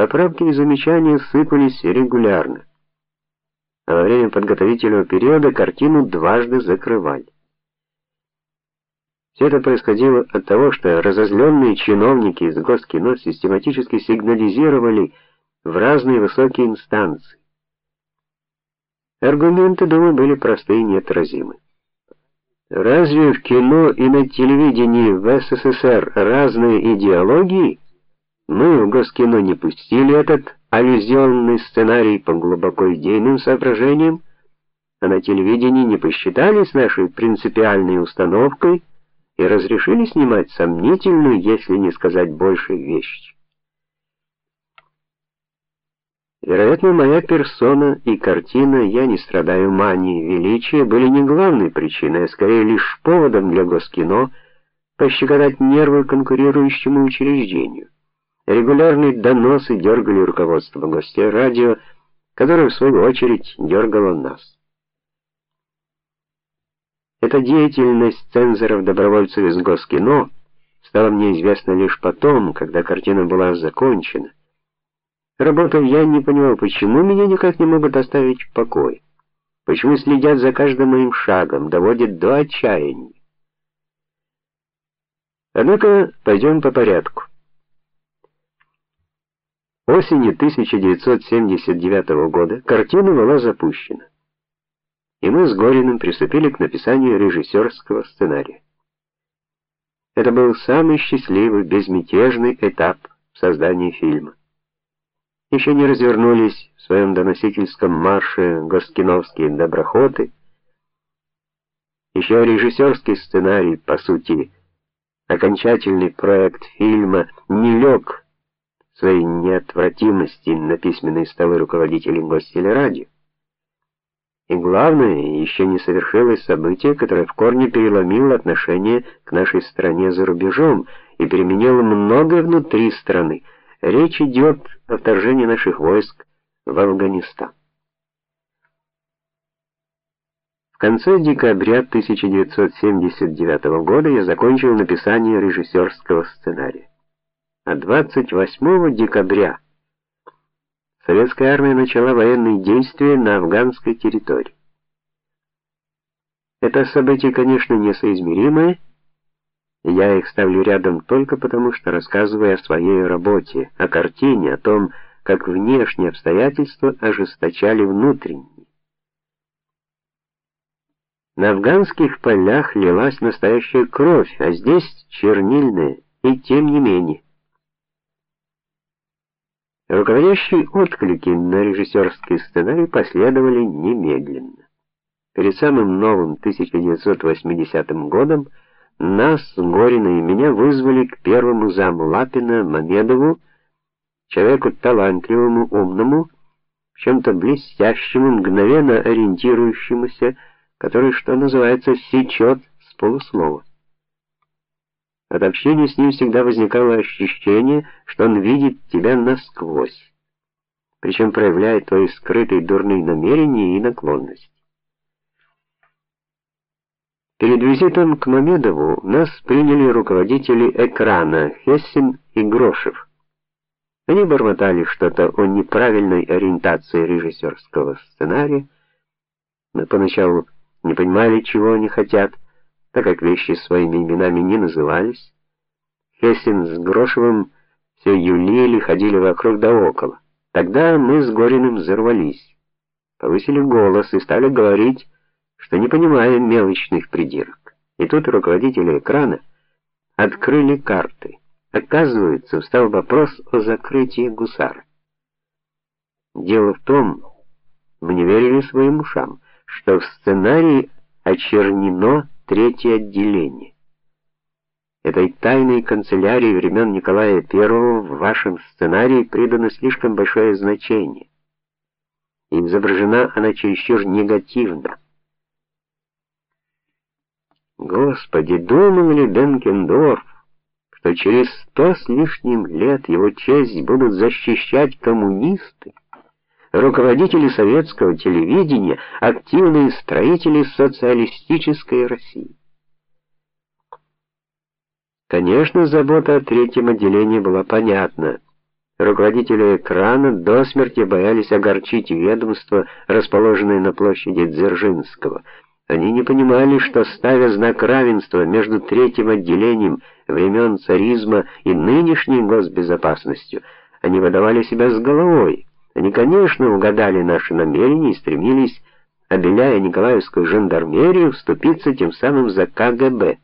Поправки и замечания сыпались регулярно. А во время подготовительного периода картину дважды закрывали. Все это происходило от того, что разозленные чиновники из Госкино систематически сигнализировали в разные высокие инстанции. Аргументы, думаю, были простые и неотразимы. Разве в кино и на телевидении в СССР разные идеологии? Мы в Госкино не пустили этот аллюзионный сценарий по глубоко идейным соображениям, а на телевидении не посчитали с нашей принципиальной установкой и разрешили снимать сомнительную, если не сказать больше, вещь. Вероятно, моя персона и картина «Я не страдаю манией величия» были не главной причиной, а скорее лишь поводом для Госкино пощекотать нервы конкурирующему учреждению. Регулярные доносы дергали руководство гостей радио, которое в свою очередь дергало нас. Эта деятельность цензоров-добровольцев из Госкино стала мне известна лишь потом, когда картина была закончена. Работав, я не понимал, почему меня никак не могут оставить в покое. Почему следят за каждым моим шагом, доводят до отчаяния. Однако пойдем по порядку. Осенью 1979 года картина была запущена и мы с Гориным приступили к написанию режиссерского сценария. Это был самый счастливый, безмятежный этап в создании фильма. Еще не развернулись в своем доносительском марше госкиновские доброхоты. Еще режиссерский сценарий, по сути, окончательный проект фильма не лег своей неотвратимости на письменные столы руководителей гостелерадио. И главное, еще не совершилось событие, которое в корне переломило отношение к нашей стране за рубежом и переменило многое внутри страны. Речь идет о вторжении наших войск в Афганистан. В конце декабря 1979 года я закончил написание режиссерского сценария. А 28 декабря советская армия начала военные действия на афганской территории. Это событие, конечно, несоизмеримое. Я их ставлю рядом только потому, что рассказываю о своей работе, о картине, о том, как внешние обстоятельства ожесточали внутренние. На афганских полях лилась настоящая кровь, а здесь чернильная, и тем не менее Руководящие отклики на режиссерский сценарий последовали немедленно. Перед самым новым 1980 годом нас, Горина и меня вызвали к первому заму Лапина Мамедову, человеку талантливому, умному, в чем-то блестящему, мгновенно ориентирующемуся, который, что называется, сечет с полуслова. От общения с ним всегда возникало ощущение, что он видит тебя насквозь, причем проявляет твои скрытые дурные намерения и наклонности. Перед визитом к Мамедову нас приняли руководители экрана Хессин и Грошев. Они бормотали что-то о неправильной ориентации режиссерского сценария. Мы поначалу не понимали, чего они хотят так как вещи своими именами не назывались. Хессин с Грошевым все юлили, ходили вокруг да около. Тогда мы с Гориным взорвались, повысили голос и стали говорить, что не понимаем мелочных придирок. И тут руководители экрана открыли карты. Оказывается, встал вопрос о закрытии гусара. Дело в том, мы не верили своим ушам, что в сценарии очернено третье отделение. Этой тайной канцелярии времен Николая I в вашем сценарии придано слишком большое значение. Изображена она чересчур негативно. Господи, думал ли Бенкендорф, что через сто с лишним лет его честь будут защищать коммунисты? Руководители советского телевидения, активные строители социалистической России. Конечно, забота о третьем отделении была понятна. Руководители экрана до смерти боялись огорчить ведомство, расположенное на площади Дзержинского. Они не понимали, что ставя знак равенства между третьим отделением времен царизма и нынешней госбезопасностью, они выдавали себя с головой. Они, конечно, угадали наши намерения и стремились, обеляя Николаевскую жандармерию, вступиться тем самым за КГБ.